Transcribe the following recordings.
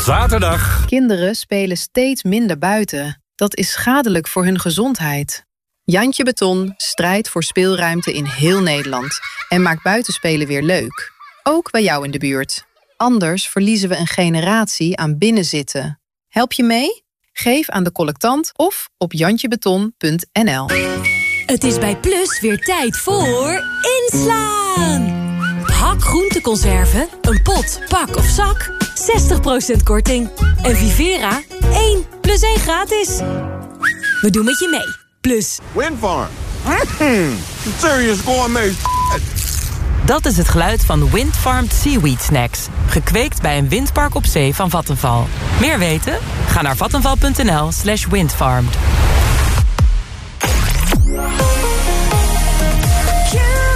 Zaterdag. Kinderen spelen steeds minder buiten. Dat is schadelijk voor hun gezondheid. Jantje Beton strijdt voor speelruimte in heel Nederland en maakt buitenspelen weer leuk. Ook bij jou in de buurt. Anders verliezen we een generatie aan binnenzitten. Help je mee? Geef aan de collectant of op jantjebeton.nl. Het is bij Plus weer tijd voor inslaan. Hak groenteconserven, een pot, pak of zak, 60% korting. En Vivera, 1 plus 1 gratis. We doen met je mee. Plus. Windfarm. Mm, serious gourmet Dat is het geluid van Windfarmed Seaweed Snacks. Gekweekt bij een windpark op zee van Vattenval. Meer weten? Ga naar vattenval.nl slash windfarmed.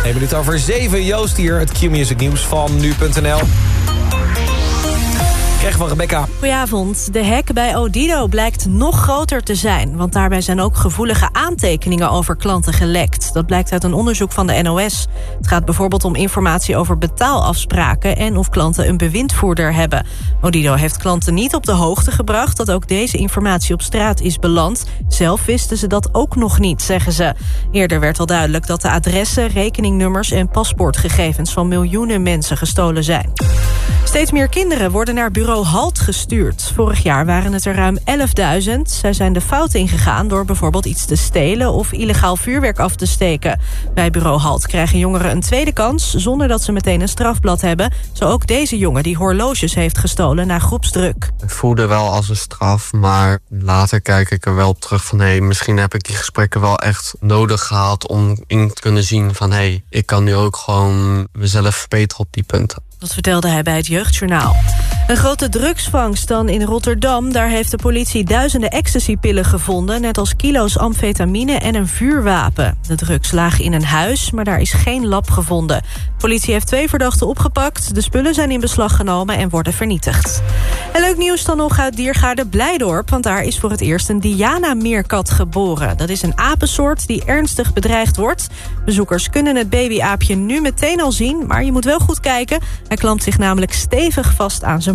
Een minuut over 7. Joost hier, het Q-Music nieuws van nu.nl. Krijgen Rebecca. Goedenavond. De hack bij Odido blijkt nog groter te zijn. Want daarbij zijn ook gevoelige aantekeningen over klanten gelekt. Dat blijkt uit een onderzoek van de NOS. Het gaat bijvoorbeeld om informatie over betaalafspraken... en of klanten een bewindvoerder hebben. Odido heeft klanten niet op de hoogte gebracht... dat ook deze informatie op straat is beland. Zelf wisten ze dat ook nog niet, zeggen ze. Eerder werd al duidelijk dat de adressen, rekeningnummers... en paspoortgegevens van miljoenen mensen gestolen zijn. Steeds meer kinderen worden naar bureau HALT gestuurd. Vorig jaar waren het er ruim 11.000. Zij zijn de fout ingegaan door bijvoorbeeld iets te stelen... of illegaal vuurwerk af te steken. Bij bureau HALT krijgen jongeren een tweede kans... zonder dat ze meteen een strafblad hebben. Zo ook deze jongen die horloges heeft gestolen na groepsdruk. Het voelde wel als een straf, maar later kijk ik er wel op terug van... hé, hey, misschien heb ik die gesprekken wel echt nodig gehad... om in te kunnen zien van hé, hey, ik kan nu ook gewoon mezelf verbeteren op die punten. Dat vertelde hij bij het Jeugdjournaal. Een grote drugsvangst dan in Rotterdam. Daar heeft de politie duizenden ecstasypillen gevonden... net als kilo's amfetamine en een vuurwapen. De drugs lagen in een huis, maar daar is geen lab gevonden. De politie heeft twee verdachten opgepakt. De spullen zijn in beslag genomen en worden vernietigd. En leuk nieuws dan nog uit Diergaarde Blijdorp... want daar is voor het eerst een Diana-meerkat geboren. Dat is een apensoort die ernstig bedreigd wordt. Bezoekers kunnen het babyaapje nu meteen al zien... maar je moet wel goed kijken... Hij klampt zich namelijk stevig vast aan zijn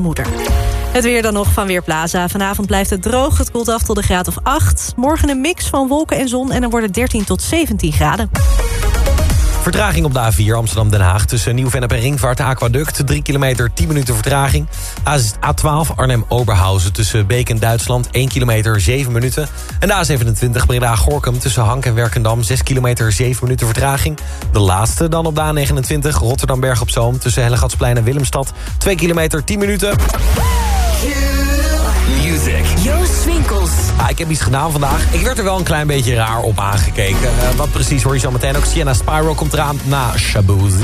Het weer dan nog van Weerplaza. Vanavond blijft het droog. Het koelt af tot de graad of 8. Morgen een mix van wolken en zon en dan wordt het 13 tot 17 graden. Vertraging op de A4 Amsterdam-Den Haag... tussen Nieuw-Vennep en Ringvaart Aquaduct. 3 kilometer, 10 minuten vertraging. A12 Arnhem-Oberhausen tussen Beek en Duitsland. 1 kilometer, 7 minuten. En de A27 Breda-Gorkum tussen Hank en Werkendam. 6 kilometer, 7 minuten vertraging. De laatste dan op de A29 Rotterdam-Berg op Zoom... tussen Hellegatsplein en Willemstad. 2 kilometer, 10 minuten. Swinkels. Ah, ik heb iets gedaan vandaag. Ik werd er wel een klein beetje raar op aangekeken. Uh, wat precies hoor je zo meteen ook. Sienna Spyro komt eraan na Shabuzi.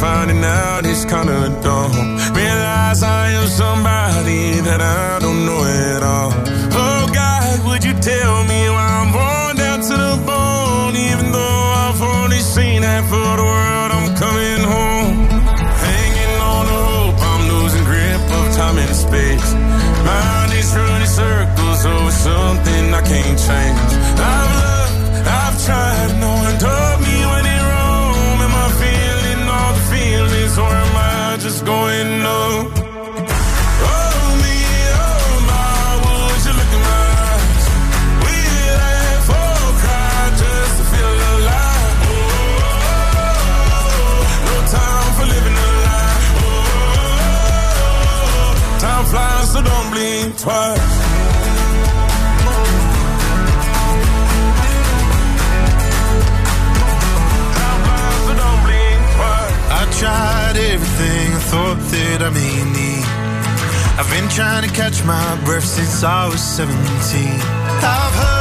Finding out it's kinda dumb. Realize I am somebody that I don't know at all. I was 17. I've hurt,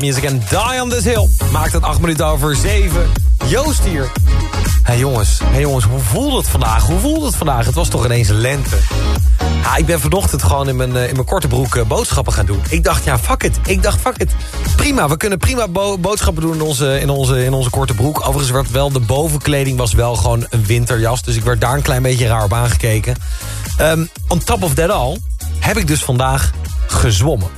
Music en Die on This Hill. Maakt het 8 minuten over 7. Joost hier. Hé hey jongens, hey jongens, hoe voelt het vandaag? Hoe voelt het vandaag? Het was toch ineens lente. Ja, ik ben vanochtend gewoon in mijn, eh, in mijn korte broek eh, boodschappen gaan doen. Ik dacht, ja, fuck it. Ik dacht, fuck it. Prima, we kunnen prima bo- boodschappen doen in onze, in, onze, in onze korte broek. Overigens werd wel, de bovenkleding was wel gewoon een winterjas. Dus ik werd daar een klein beetje raar op aangekeken. Ehm, on top of that all heb ik dus vandaag gezwommen.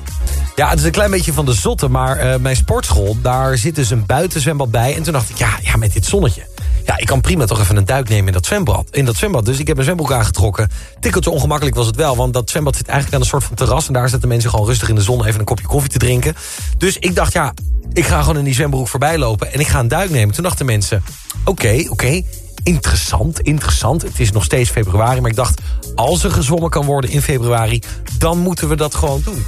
Ja, het is een klein beetje van de zotte, maar eh, mijn sportschool... daar zit dus een buitenzwembad bij. En toen dacht ik, ja, ja, met dit zonnetje... ja, ik kan prima toch even een duik nemen in dat zwembad. In dat zwembad. Dus ik heb mijn zwembroek aangetrokken. Tikkeltje ongemakkelijk was het wel, want dat zwembad zit eigenlijk aan een soort van terras... en daar zitten mensen gewoon rustig in de zon even een kopje koffie te drinken. Dus ik dacht, ja, ik ga gewoon in die zwembroek voorbij lopen... en ik ga een duik nemen. Toen dachten mensen, oké, oké... Interessant, interessant. Het is nog steeds februari, maar ik dacht... als er gezwommen kan worden in februari... dan moeten we dat gewoon doen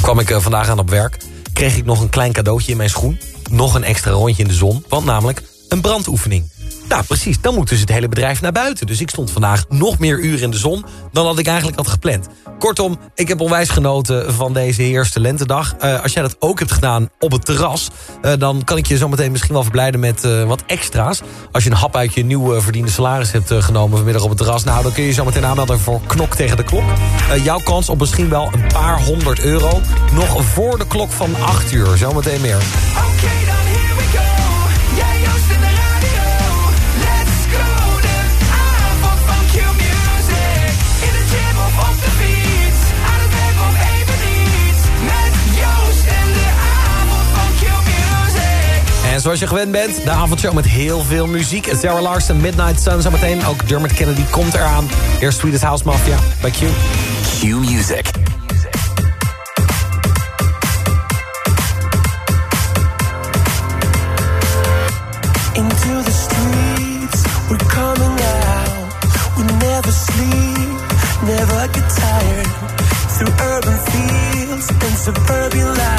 kwam ik eh, vandaag aan op werk. Kreeg ik nog een klein cadeautje in mijn schoen. Nog een extra rondje in de zon. Want namelijk een brandoefening. Nou, precies. Dan moet dus het hele bedrijf naar buiten. Dus ik stond vandaag nog meer uren in de zon... dan wat ik eigenlijk had gepland. Kortom, ik heb onwijs genoten van deze eerste lentedag. Uh, als jij dat ook hebt gedaan op het terras... Uh, dan kan ik je zometeen misschien wel verblijden met uh, wat extra's. Als je een hap uit je nieuw verdiende salaris hebt genomen vanmiddag op het terras... nou, dan kun je zometeen aanmelden voor Knok tegen de Klok. jouw kans op misschien wel een paar honderd euro. Nog voor de klok van 8 uur. Zometeen meer. Zoals je gewend bent, de avondshow met heel veel muziek. Sarah Larson, Midnight Sun zometeen. Ook Dermot Kennedy komt eraan. Eerst Swedish House Mafia bij Q. Q-music. Into the streets, we're coming out. We never sleep, never get tired. Through urban fields and suburban life.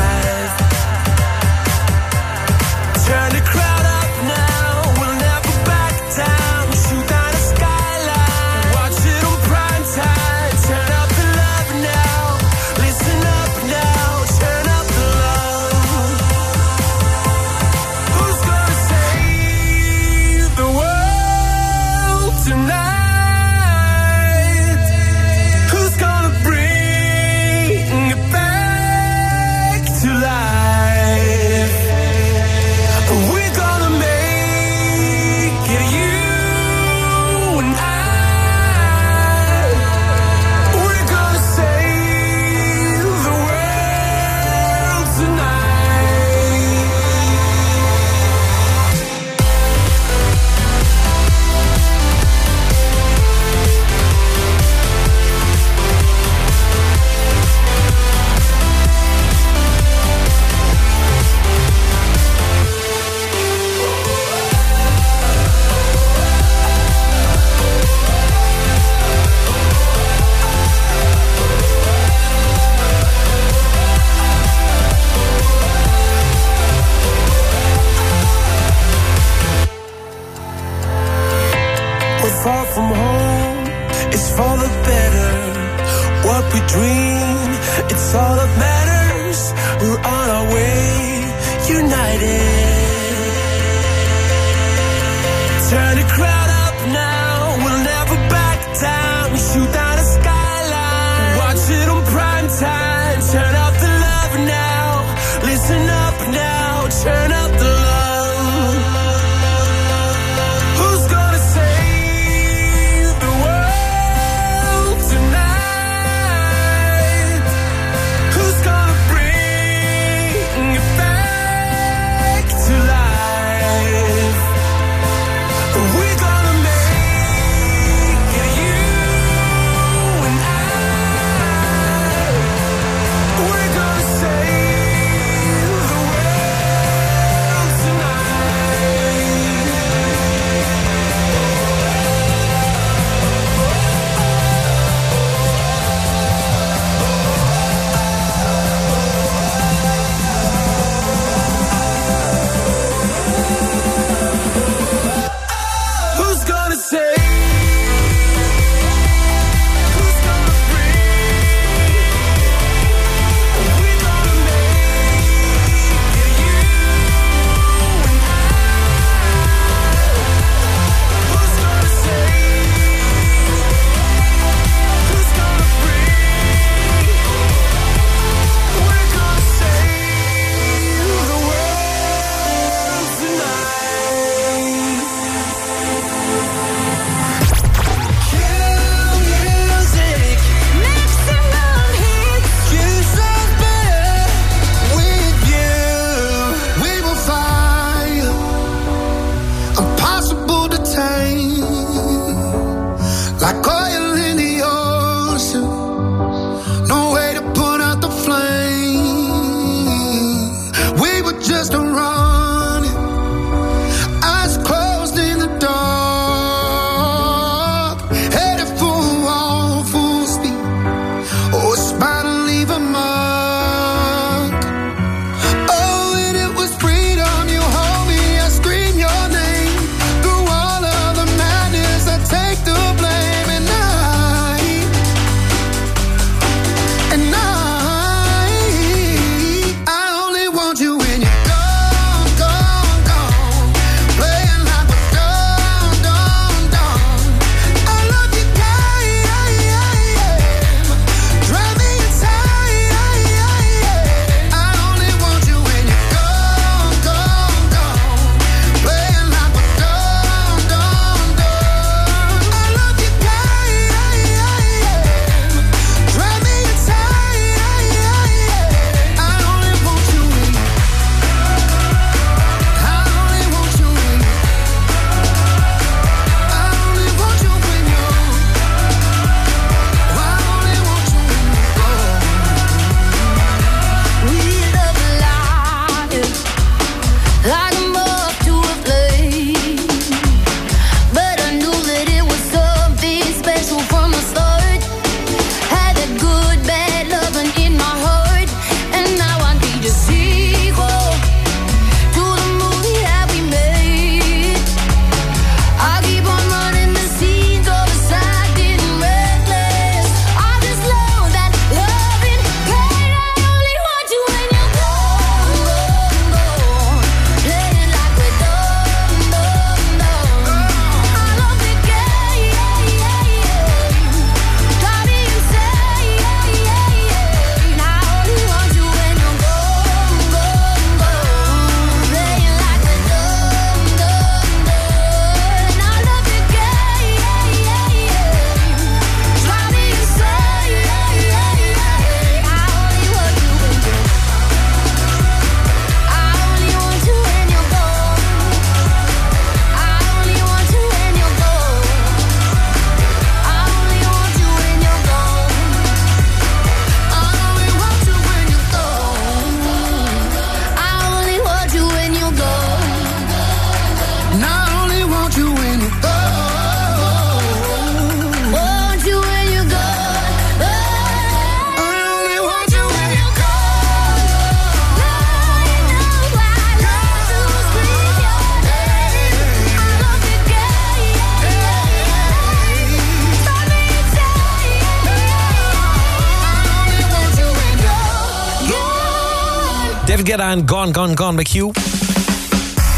En Gone, Gone, Gone bij Q.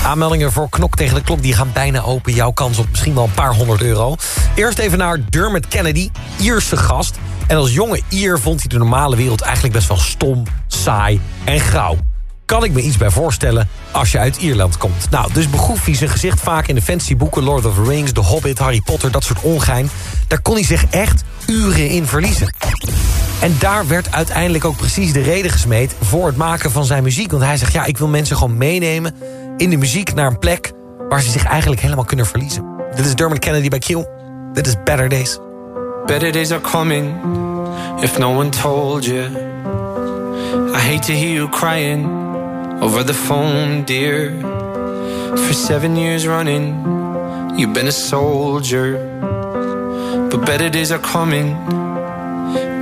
Aanmeldingen voor Knok tegen de klok die gaan bijna open. Jouw kans op misschien wel een paar honderd euro. Eerst even naar Dermot Kennedy, Ierse gast. En als jonge Ier vond hij de normale wereld eigenlijk best wel stom, saai en grauw. Kan ik me iets bij voorstellen als je uit Ierland komt. Nou, dus begroef hij zijn gezicht vaak in de fantasyboeken... Lord of the Rings, The Hobbit, Harry Potter, dat soort ongein. Daar kon hij zich echt uren in verliezen. En daar werd uiteindelijk ook precies de reden gesmeed... voor het maken van zijn muziek. Want hij zegt, ja, ik wil mensen gewoon meenemen in de muziek... naar een plek waar ze zich eigenlijk helemaal kunnen verliezen. Dit is Dermot Kennedy bij Q. Dit is Better Days. Better days are coming if no one told you. I hate to hear you crying over the phone, dear. For seven years running, you've been a soldier. But better days are coming,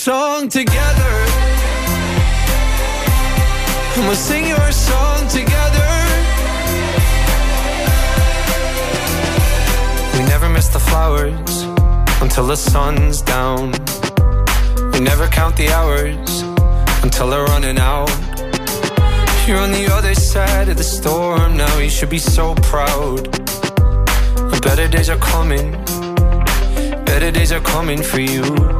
Song together. I'ma sing your song together. We never miss the flowers until the sun's down. We never count the hours until they're running out. You're on the other side of the storm now. You should be so proud. The better days are coming. Better days are coming for you.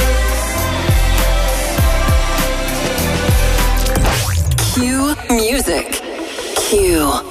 Q Music. Q.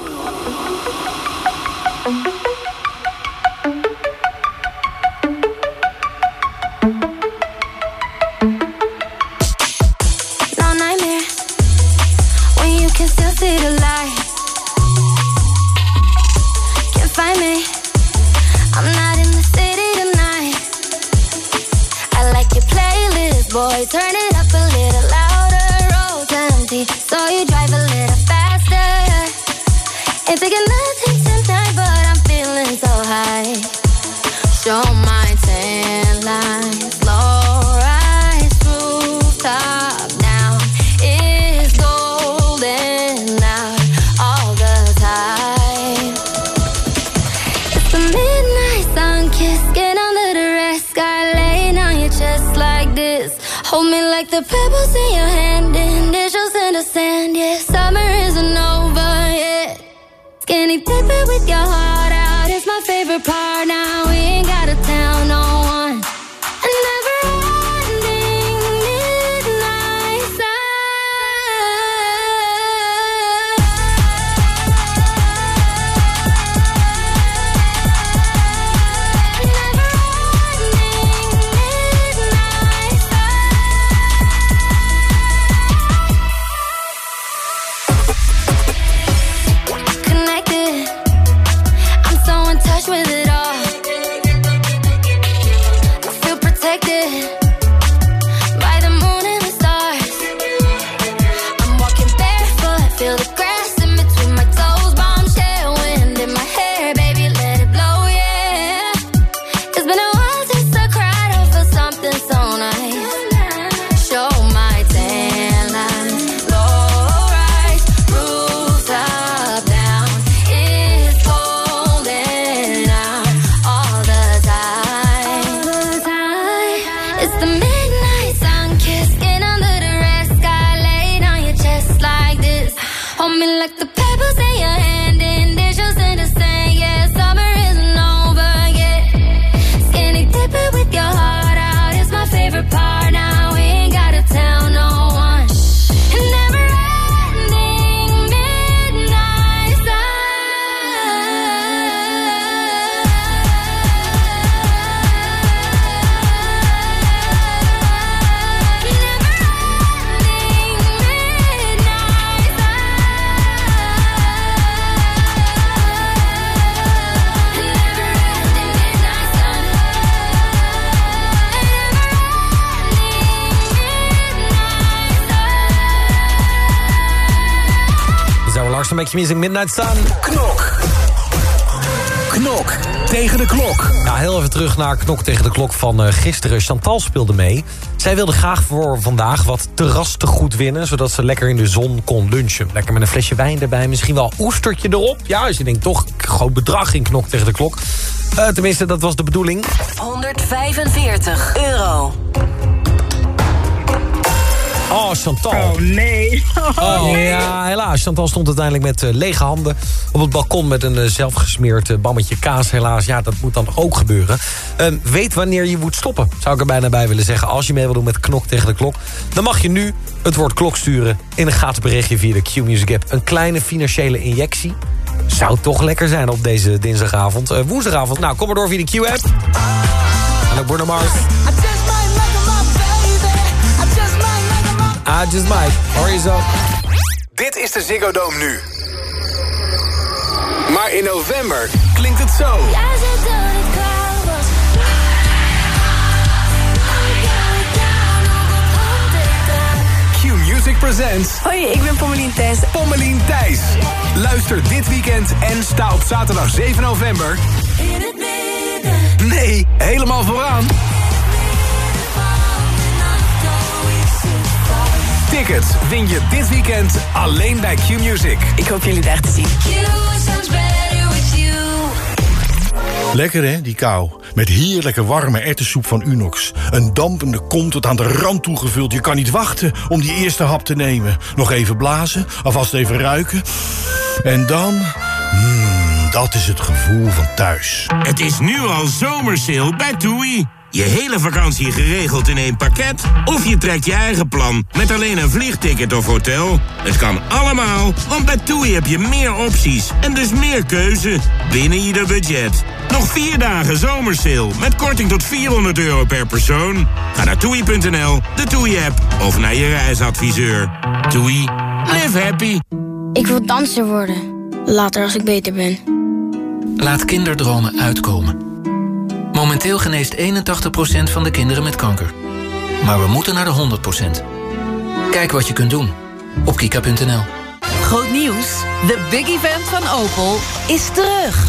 like the pebbles in your hand, initials in the sand. Yeah, summer isn't over yet. Skinny dipping with your heart out is my favorite part. Now we ain't gotta tell no Je music Midnight Sun. Knok. Knok tegen de klok. Nou, heel even terug naar Knok tegen de klok van eh, gisteren. Chantal speelde mee. Zij wilde graag voor vandaag wat terras te goed winnen... zodat ze lekker in de zon kon lunchen. Lekker met een flesje wijn erbij, misschien wel oestertje erop. Ja, als je denkt, toch, groot bedrag in Knok tegen de klok. Eh, tenminste, dat was de bedoeling. 145 euro. Oh, Chantal. Oh, nee. Oh, ja, helaas. Chantal stond uiteindelijk met eh, lege handen op het balkon... met een eh, zelfgesmeerd eh, bammetje kaas. Helaas, ja, dat moet dan ook gebeuren. Ehm, weet wanneer je moet stoppen, zou ik er bijna bij willen zeggen. Als je mee wil doen met Knok tegen de klok... dan mag je nu het woord klok sturen in een gaten berichtje via de Q-Music app. Een kleine financiële injectie. Zou toch lekker zijn op deze dinsdagavond. Eh, woensdagavond, nou, kom maar door via de Q-app. En ook Bruno Mars. I just might. Hoor je zo? Dit is de Ziggo Dome nu. Maar in november klinkt het zo. Q-Music presents... Hoi, ik ben Pommelien Thijs. Pommelien Thijs. Luister dit weekend en sta op zaterdag 7 november... Nee, helemaal vooraan. Tickets win je dit weekend alleen bij Q-Music. Ik hoop jullie daar te zien. Lekker hè, die kou. Met heerlijke warme erwtensoep van Unox. Een dampende kom tot aan de rand toegevuld. Je kan niet wachten om die eerste hap te nemen. Nog even blazen, alvast even ruiken. En dan... Mmm, dat is het gevoel van thuis. Het is nu al zomersale bij TUI. Je hele vakantie geregeld in één pakket? Of je trekt je eigen plan met alleen een vliegticket of hotel? Het kan allemaal, want bij TUI heb je meer opties en dus meer keuze binnen ieder budget. Nog vier dagen zomersale met korting tot 400 euro per persoon. Ga naar toei.nl, de TUI-app of naar je reisadviseur. TUI, live happy. Ik wil danser worden. Later als ik beter ben. Laat kinderdromen uitkomen. Momenteel geneest 81% van de kinderen met kanker. Maar we moeten naar de 100%. Kijk wat je kunt doen op kika.nl. Groot nieuws. De big event van Opel is terug.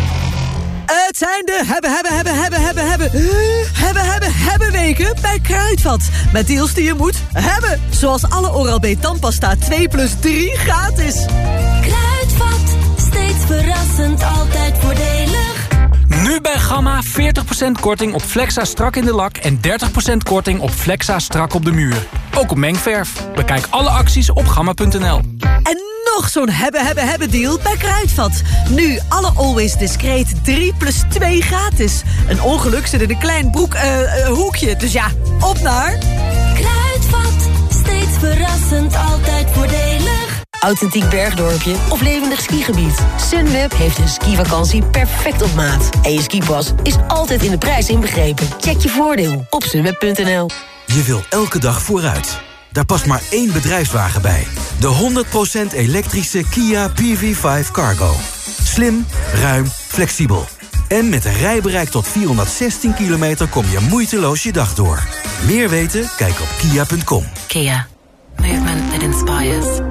Het zijn de hebben, hebben, hebben, hebben, hebben, hebben, hebben, hebben, hebben weken bij Kruidvat. Met deals die je moet hebben. Zoals alle Oral-B tandpasta 2 plus 3 gratis. Kruidvat, steeds verrassend, altijd voordelig. Nu bij Gamma 40% korting op Flexa strak in de lak... en 30% korting op Flexa strak op de muur. Ook op mengverf. Bekijk alle acties op gamma.nl. En nog zo'n hebben, hebben, hebben deal bij Kruidvat. Nu alle Always Discreet 3 plus 2 gratis. Een ongeluk zit in een klein broek, eh, eh, hoekje. Dus ja, op naar... Kruidvat, steeds verrassend, altijd voordelig. Authentiek bergdorpje of levendig skigebied. Sunweb heeft een skivakantie perfect op maat. En je skipas is altijd in de prijs inbegrepen. Check je voordeel op sunweb.nl. Je wil elke dag vooruit. Daar past maar één bedrijfswagen bij. De 100% elektrische Kia PV5 Cargo. Slim, ruim, flexibel. En met een rijbereik tot 416 kilometer kom je moeiteloos je dag door. Meer weten? Kijk op kia.com. Kia. Movement that inspires.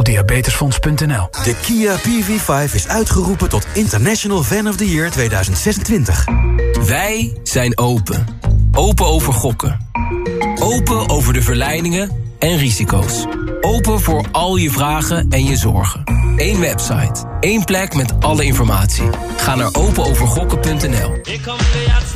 op diabetesfonds.nl. De Kia PV5 is uitgeroepen tot International Fan of the Year 2026. Wij zijn open. Open over gokken. Open over de verleidingen en risico's. Open voor al je vragen en je zorgen. Eén website. één plek met alle informatie. Ga naar openovergokken.nl.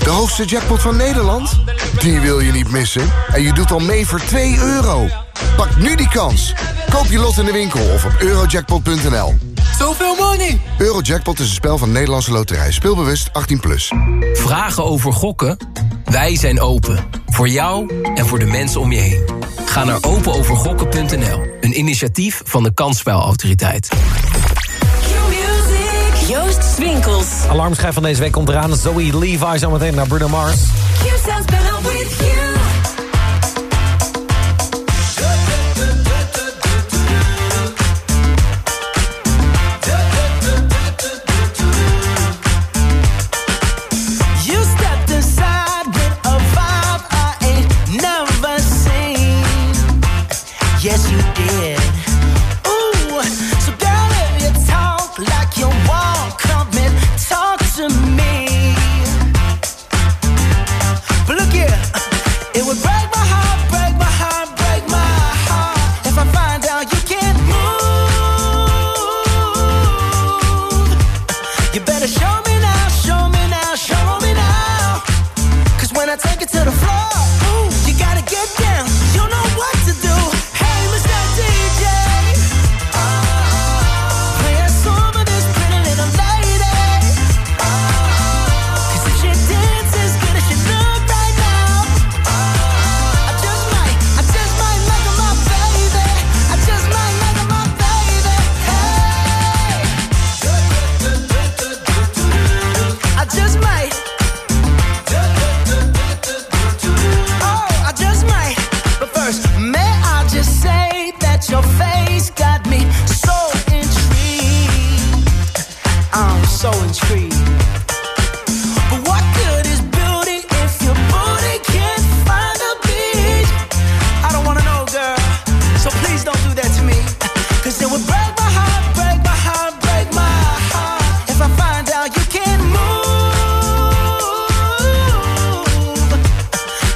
De hoogste jackpot van Nederland? Die wil je niet missen. En je doet al mee voor 2 euro. Pak nu die kans. Koop je lot in de winkel of op eurojackpot.nl. Zoveel money! Eurojackpot is een spel van Nederlandse Loterij. Speelbewust 18+. Plus. Vragen over gokken? Wij zijn open. Voor jou en voor de mensen om je heen. Ga naar openovergokken.nl. Een initiatief van de Kansspelautoriteit. Joost Swinkels. Alarmschijf van deze week komt eraan. Zoe Levi zometeen naar Bruno Mars. You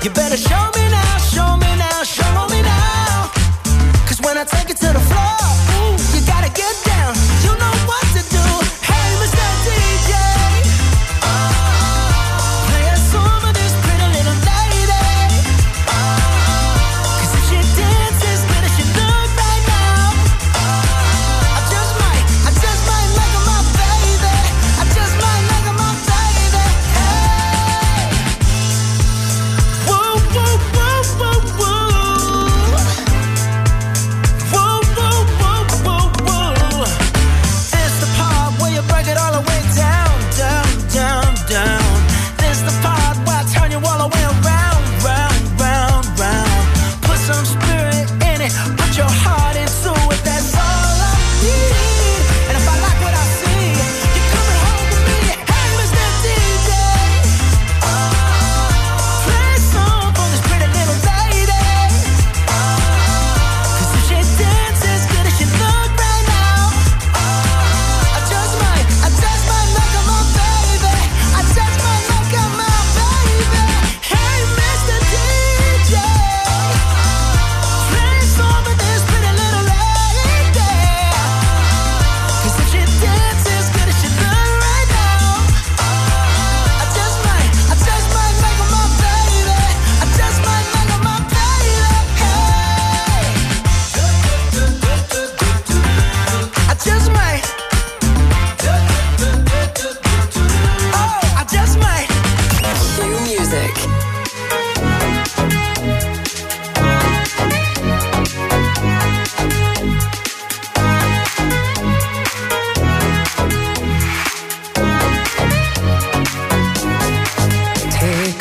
you better show me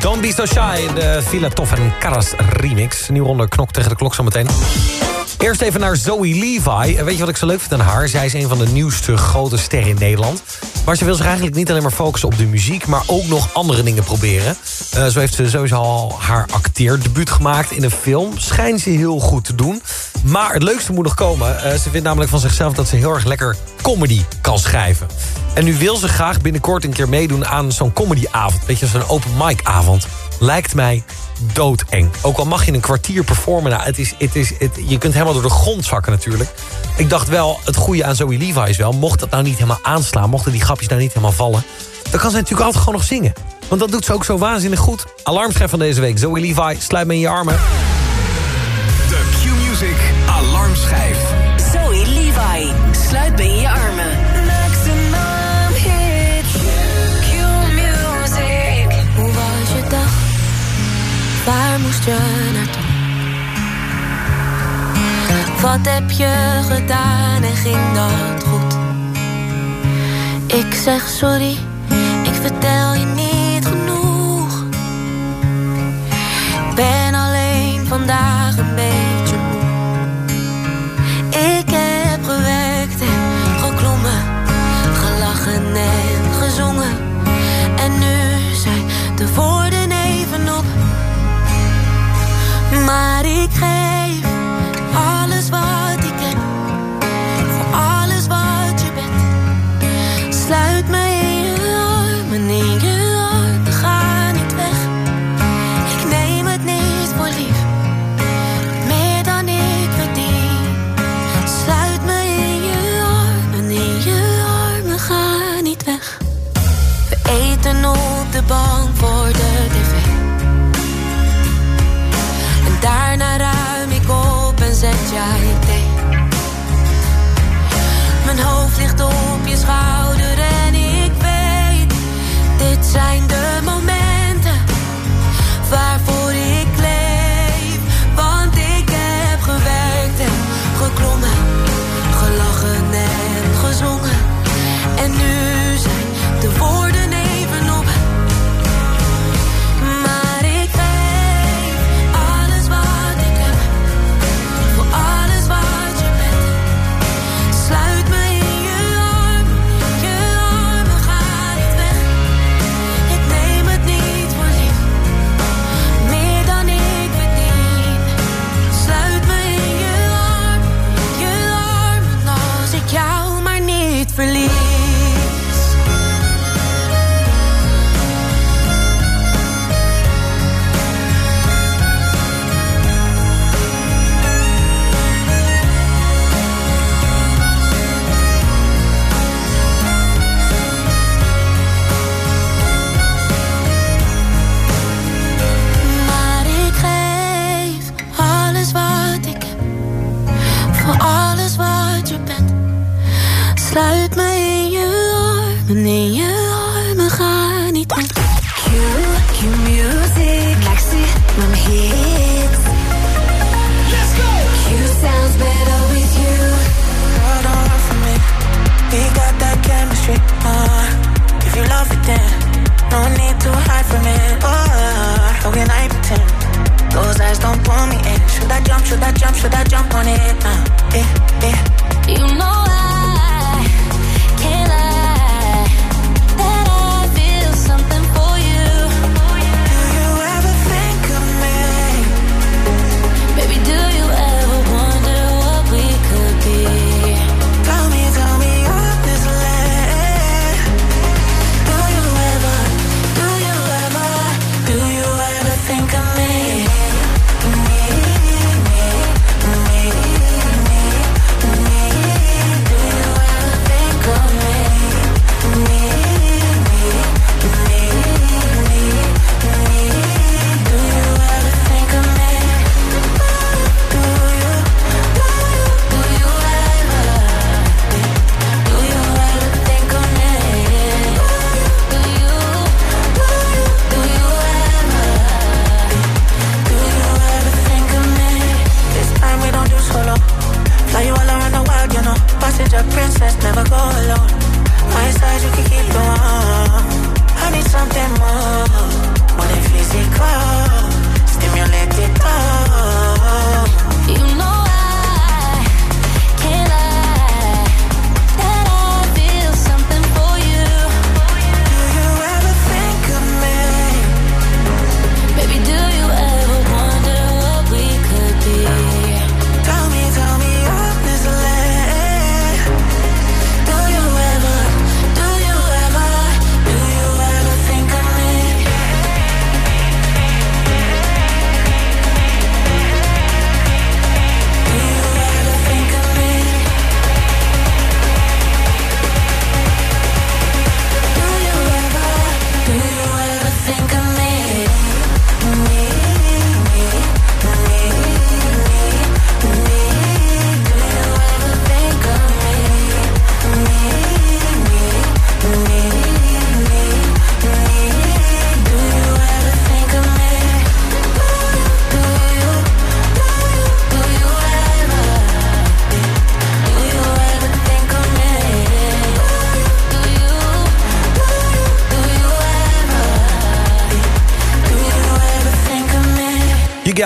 Don't be so shy, de Villa en Karas remix. Nieuw ronde knok tegen de klok zometeen. Eerst even naar Zoe Levi. Weet je wat ik zo leuk vind aan haar? Zij is een van de nieuwste grote sterren in Nederland. Maar ze wil zich eigenlijk niet alleen maar focussen op de muziek... maar ook nog andere dingen proberen. Eh, zo heeft ze sowieso al haar acteerdebuut gemaakt in een film. Schijnt ze heel goed te doen. Maar het leukste moet nog komen. Eh, ze vindt namelijk van zichzelf dat ze heel erg lekker comedy kan schrijven. En nu wil ze graag binnenkort een keer meedoen aan zo'n comedyavond. Weet je, zo'n open mic avond. Lijkt mij doodeng. Ook al mag je een kwartier performen. Nou, is, het is, het, je kunt helemaal door de grond zakken natuurlijk. Ik dacht wel, het goede aan Zoe Levi is wel... mocht dat nou niet helemaal aanslaan, mochten die grapjes nou niet helemaal vallen... dan kan ze natuurlijk altijd gewoon nog zingen. Want dat doet ze ook zo waanzinnig goed. Alarmschef van deze week, Zoe Levi, sluit me in je armen. Alarmschijf. Zoe Levi, sluit me in je armen. Maximum hit. Q-music. Hoe was je dag? Waar moest je naartoe? Wat heb je gedaan en ging dat goed? Ik zeg sorry, ik vertel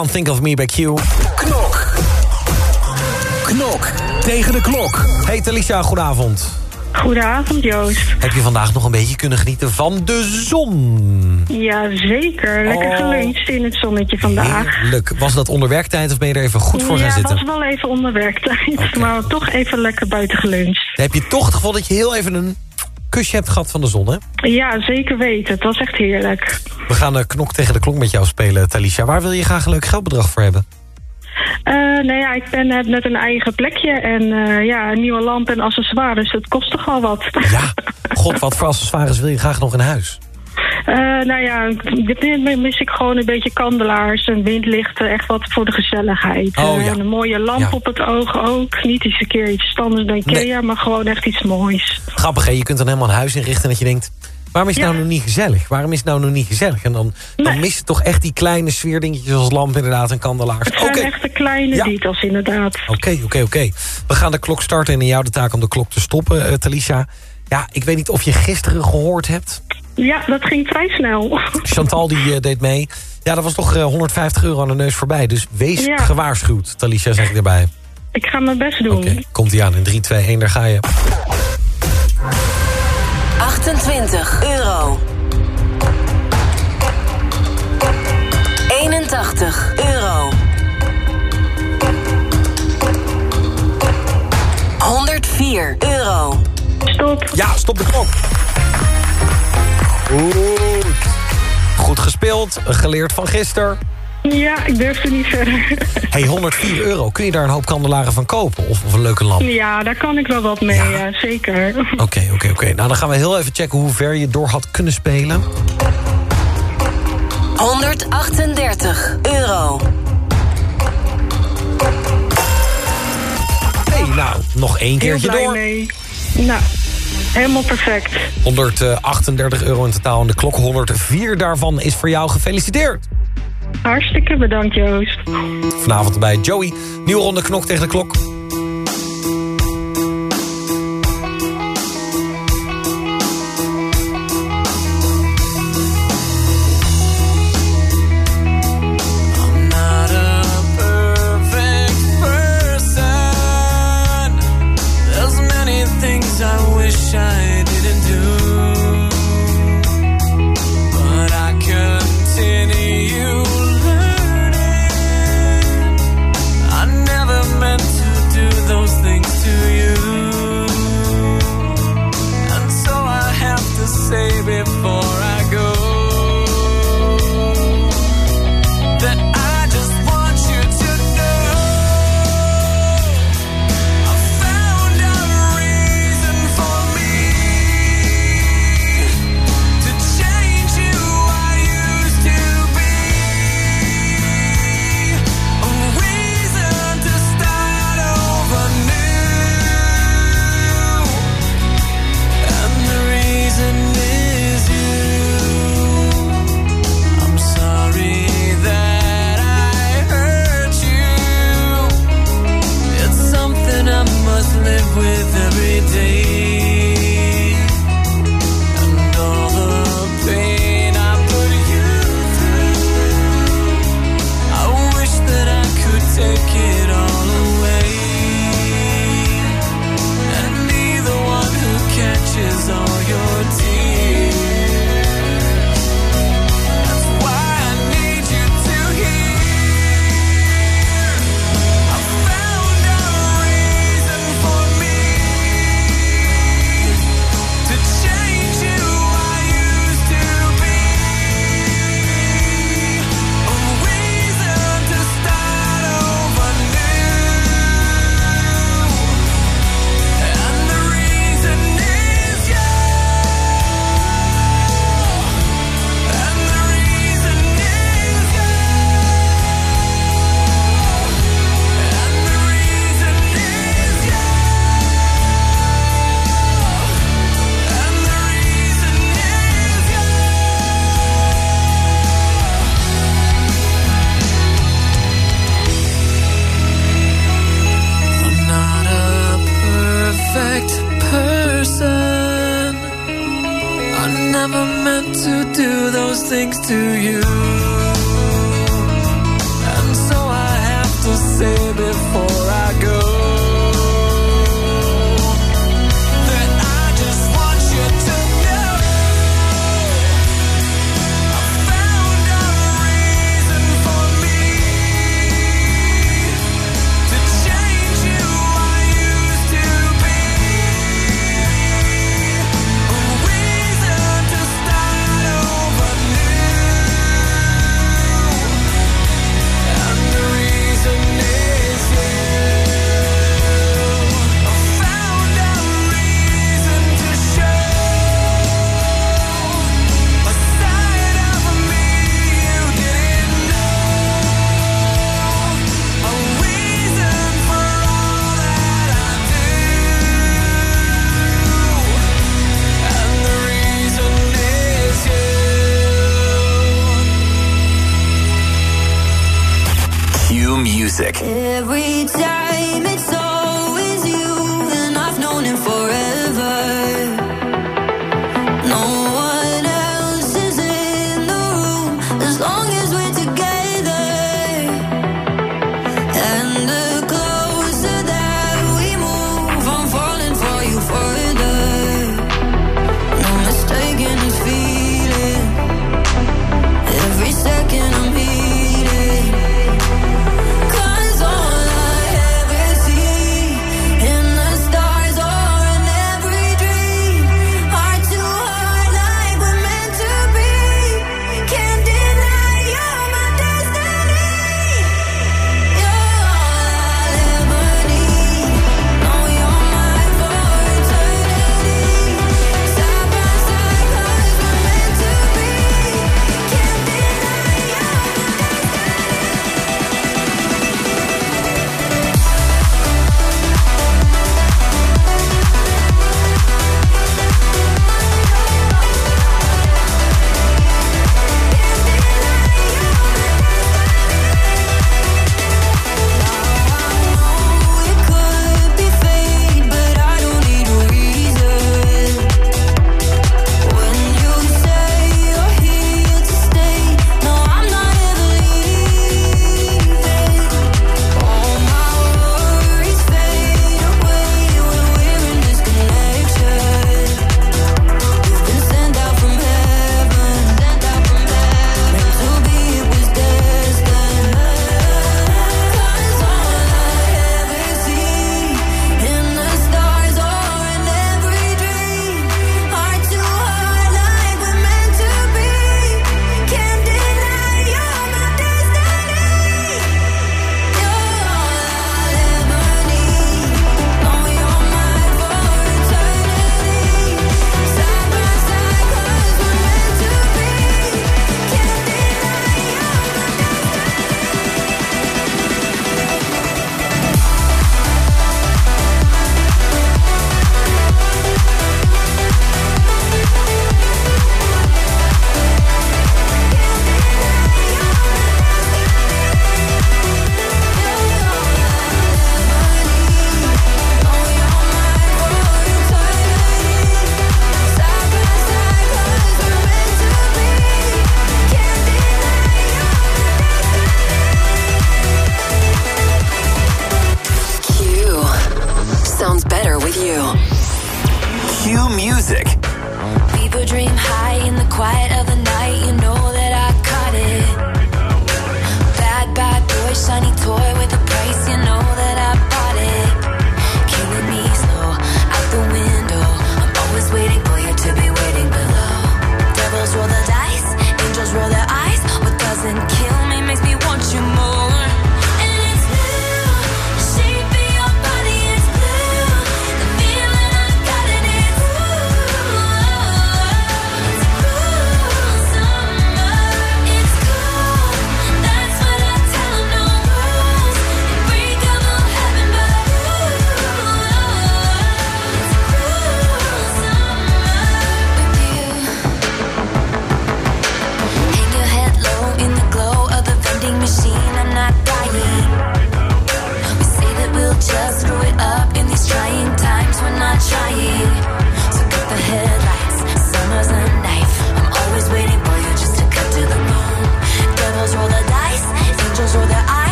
Can't Think of Me by Q. Knok. Knok tegen de klok. Hey Talisha, goedenavond. Goedenavond, Joost. Heb je vandaag nog een beetje kunnen genieten van de zon? Ja, zeker. Lekker Oh. geluncht in het zonnetje vandaag. Heerlijk. Was dat onder werktijd of ben je er even goed voor gaan ja, zitten? was wel even onder werktijd, maar toch even lekker buiten geluncht. Heb je toch het gevoel dat je heel even een kusje hebt gehad van de zon, hè? Ja, zeker weten. Het was echt heerlijk. We gaan een knok tegen de klok met jou spelen, Talisha. Waar wil je graag een leuk geldbedrag voor hebben? Eh nou ja, ik ben, heb net een eigen plekje en eh, ja, een nieuwe lamp en accessoires. Het kost toch wel wat. Ja, god, wat voor accessoires wil je graag nog in huis? Eh, nou ja, dit mis ik gewoon een beetje kandelaars en windlichten. Echt wat voor de gezelligheid. Oh, Eh, ja. En een mooie lamp Ja. op het oog ook. Niet eens een keer iets standaard bij Ikea, maar gewoon echt iets moois. Grappig, hè? Je kunt dan helemaal een huis inrichten dat je denkt... waarom is het nou nog niet gezellig? Waarom is het nou nog niet gezellig? En dan, dan mis je toch echt die kleine sfeerdingetjes als lamp inderdaad en kandelaars. Het zijn echt de kleine Ja. details inderdaad. oké, oké, oké. We gaan de klok starten en in jou de taak om de klok te stoppen, Talisha. Ja, ik weet niet of je gisteren gehoord hebt. Ja, dat ging vrij snel. Chantal die eh, deed mee. Ja, dat was toch eh, 150 euro aan de neus voorbij. Dus wees gewaarschuwd, Talisha zeg ik erbij. Ik ga mijn best doen. Oké, komt ie aan. In 3, 2, 1, daar ga je. 28 euro. 81 euro. 104 euro. Stop. Ja, stop de klok. Goed. Goed gespeeld, geleerd van gisteren. Ja, ik durfde niet verder. hey, 104 euro. Kun je daar een hoop kandelaren van kopen? Of, of een leuke lamp? Ja, daar kan ik wel wat mee, eh, zeker. Oké, oké, oké. Nou, dan gaan we heel even checken hoe ver je door had kunnen spelen. 138 euro. Hey, nou, nog één keertje door. Nee, Nou... Helemaal perfect. 138 eh, euro in totaal en de klok 104 daarvan is voor jou gefeliciteerd. Hartstikke bedankt, Joost. Vanavond bij Joey. Nieuwe ronde knok tegen de klok.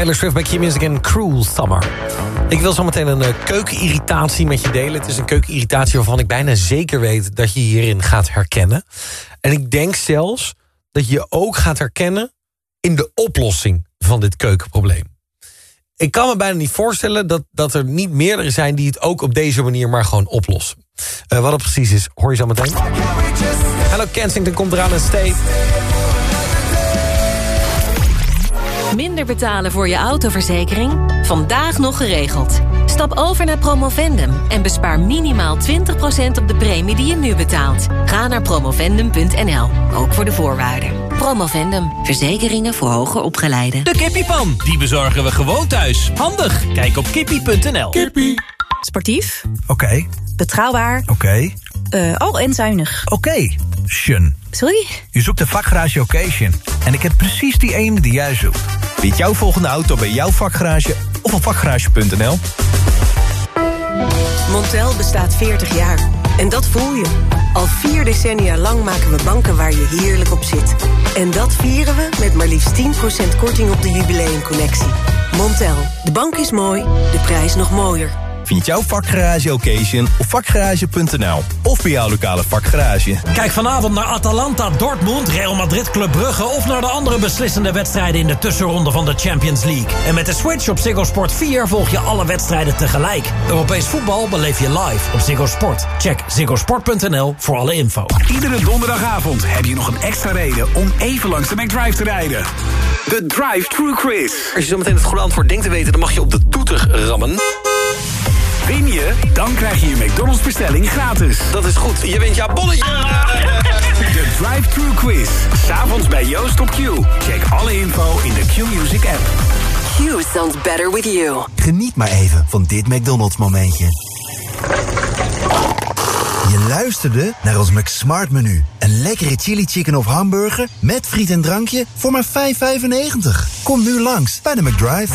Taylor Swift bij Q-Music en Cruel Summer. Ik wil zo meteen een eh, keukenirritatie met je delen. Het is een keukenirritatie waarvan ik bijna zeker weet... dat je hierin gaat herkennen. En ik denk zelfs dat je ook gaat herkennen... in de oplossing van dit keukenprobleem. Ik kan me bijna niet voorstellen dat, dat er niet meerdere zijn... die het ook op deze manier maar gewoon oplossen. Eh, wat het precies is, hoor je zo meteen. Hallo Kensington komt eraan en Stay. Minder betalen voor je autoverzekering? Vandaag nog geregeld. Stap over naar Promovendum en bespaar minimaal 20% op de premie die je nu betaalt. Ga naar promovendum.nl, ook voor de voorwaarden. Promovendum, verzekeringen voor hoger opgeleiden. De kippiepan, die bezorgen we gewoon thuis. Handig, kijk op kippie.nl. Kippie. Sportief, Oké, betrouwbaar, oké, eh, oh en zuinig. oké. Shun. Sorry? Je zoekt een vakgarage occasion. En ik heb precies die ene die jij zoekt. Vind jouw volgende auto bij jouw vakgarage of op vakgarage.nl. Montel bestaat 40 jaar. En dat voel je. Al vier decennia lang maken we banken waar je heerlijk op zit. En dat vieren we met maar liefst 10% korting op de jubileumcollectie. Montel, de bank is mooi, de prijs nog mooier. Vind jouw vakgarage occasion op vakgarage.nl. Of bij jouw lokale vakgarage. Kijk vanavond naar Atalanta, Dortmund, Real Madrid, Club Brugge... of naar de andere beslissende wedstrijden in de tussenronde van de Champions League. En met de Switch op Ziggo Sport 4 volg je alle wedstrijden tegelijk. Europees voetbal beleef je live op Ziggo Sport. Check ziggosport.nl voor alle info. Iedere donderdagavond heb je nog een extra reden om even langs de McDrive te rijden. De Drive-Thru Quiz. Als je zo meteen het goede antwoord denkt te weten... dan mag je op de toeter rammen. Win je, dan krijg je je McDonald's bestelling gratis. Dat is goed, je wint jouw bonnetje. De Drive-Thru Quiz. S'avonds bij Joost op Q. Check alle info in de Q-Music app. Q sounds better with you. Geniet maar even van dit McDonald's momentje. Je luisterde naar ons McSmart menu. Een lekkere chili chicken of hamburger met friet en drankje voor maar 5,95. Kom nu langs bij de McDrive.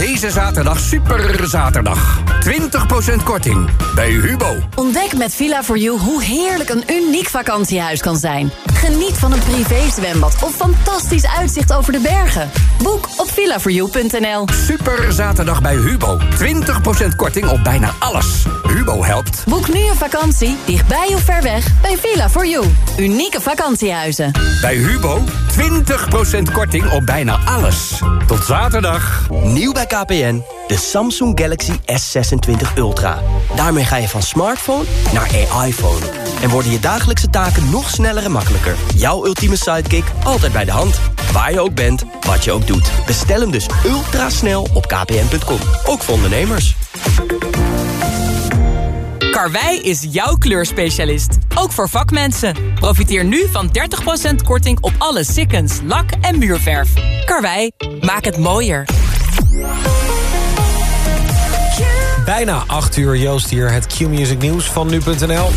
Deze zaterdag super zaterdag. 20% korting bij Hubo. Ontdek met Villa4You hoe heerlijk een uniek vakantiehuis kan zijn. Geniet van een privézwembad of fantastisch uitzicht over de bergen. Boek op villa4you.nl. Super zaterdag bij Hubo. 20% korting op bijna alles. Hubo helpt. Boek nu een vakantie, dichtbij of ver weg, bij Villa4You. Unieke vakantiehuizen. Bij Hubo 20% korting op bijna alles. Tot zaterdag. Nieuw bij KPN, de Samsung Galaxy S26 Ultra. Daarmee ga je van smartphone naar AI-phone. En worden je dagelijkse taken nog sneller en makkelijker. Jouw ultieme sidekick altijd bij de hand. Waar je ook bent, wat je ook doet. Bestel hem dus ultra snel op kpn.com. Ook voor ondernemers. Karwei is jouw kleurspecialist. Ook voor vakmensen. Profiteer nu van 30% korting op alle sikkens, lak en muurverf. Karwei, maak het mooier. Bijna 8 uur, Joost hier, het Q-Music Nieuws van nu.nl.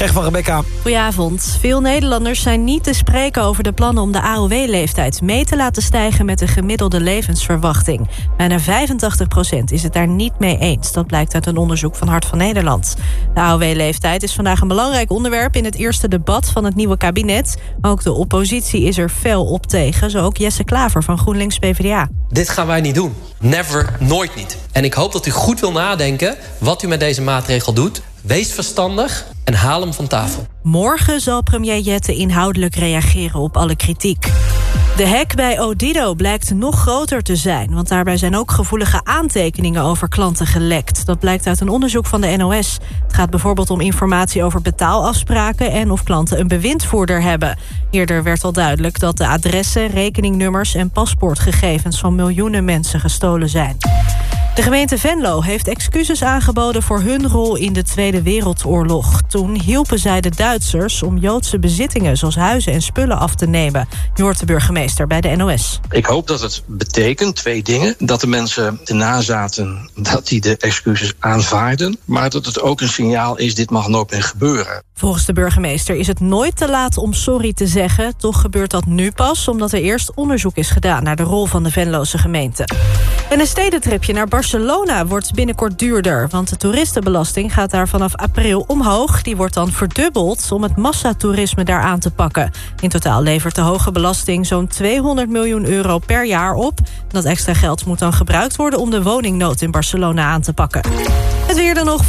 Krijg van Rebecca. Goedenavond. Veel Nederlanders zijn niet te spreken over de plannen om de AOW-leeftijd mee te laten stijgen met de gemiddelde levensverwachting. Bijna 85% is het daar niet mee eens. Dat blijkt uit een onderzoek van Hart van Nederland. De AOW-leeftijd is vandaag een belangrijk onderwerp in het eerste debat van het nieuwe kabinet. Ook de oppositie is er fel op tegen, zo ook Jesse Klaver van GroenLinks PvdA. Dit gaan wij niet doen. Never, nooit niet. En ik hoop dat u goed wil nadenken wat u met deze maatregel doet. Wees verstandig en haal hem van tafel. Morgen zal premier Jette inhoudelijk reageren op alle kritiek. De hack bij Odido blijkt nog groter te zijn... want daarbij zijn ook gevoelige aantekeningen over klanten gelekt. Dat blijkt uit een onderzoek van de NOS. Het gaat bijvoorbeeld om informatie over betaalafspraken... en of klanten een bewindvoerder hebben. Eerder werd al duidelijk dat de adressen, rekeningnummers... en paspoortgegevens van miljoenen mensen gestolen zijn. De gemeente Venlo heeft excuses aangeboden voor hun rol in de Tweede Wereldoorlog. Toen hielpen zij de Duitsers om Joodse bezittingen zoals huizen en spullen af te nemen. Je hoort de burgemeester bij de NOS. Ik hoop dat het betekent twee dingen. Dat de mensen de nazaten, dat die de excuses aanvaarden. Maar dat het ook een signaal is, dit mag nooit meer gebeuren. Volgens de burgemeester is het nooit te laat om sorry te zeggen. Toch gebeurt dat nu pas, omdat er eerst onderzoek is gedaan... naar de rol van de Venlose gemeente. En een stedentripje naar Barcelona wordt binnenkort duurder... want de toeristenbelasting gaat daar vanaf april omhoog. Die wordt dan verdubbeld om het massatoerisme daar aan te pakken. In totaal levert de hoge belasting zo'n 200 miljoen euro per jaar op. Dat extra geld moet dan gebruikt worden... om de woningnood in Barcelona aan te pakken. Het weer dan nog van